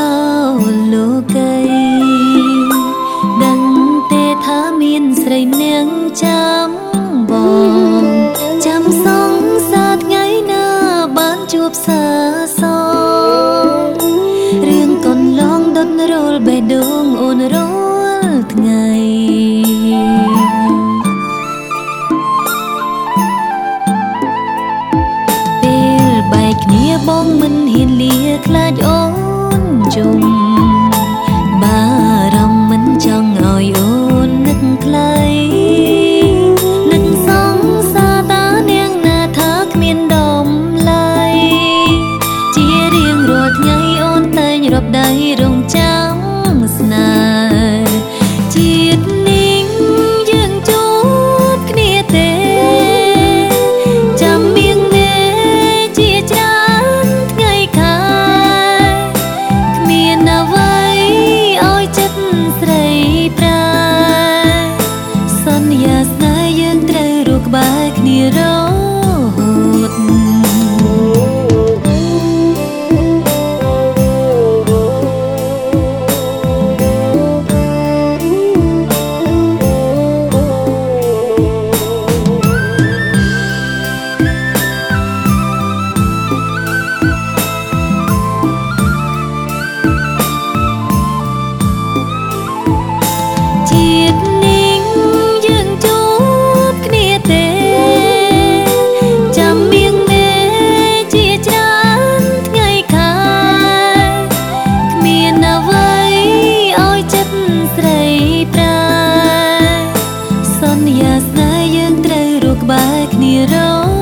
សូរិយាយាត្រាចាំងចោលលោកីដឹងទេថាមានស្រីម្នាក់ចាំបងចាំសងសាថ្ងៃណាបានជួបសាសរឿងកូនឡងដុតរលបេះដូងអូនរាល់ថ្ងៃបងមិនហ៊ានលាខ្លាចអូន ជុំ ន្យាស្នេហ៍យើងត្រូវរស់ក្បែរគ្នារង យាស្នាយើងត្រូវរកក្បែរគ្នារង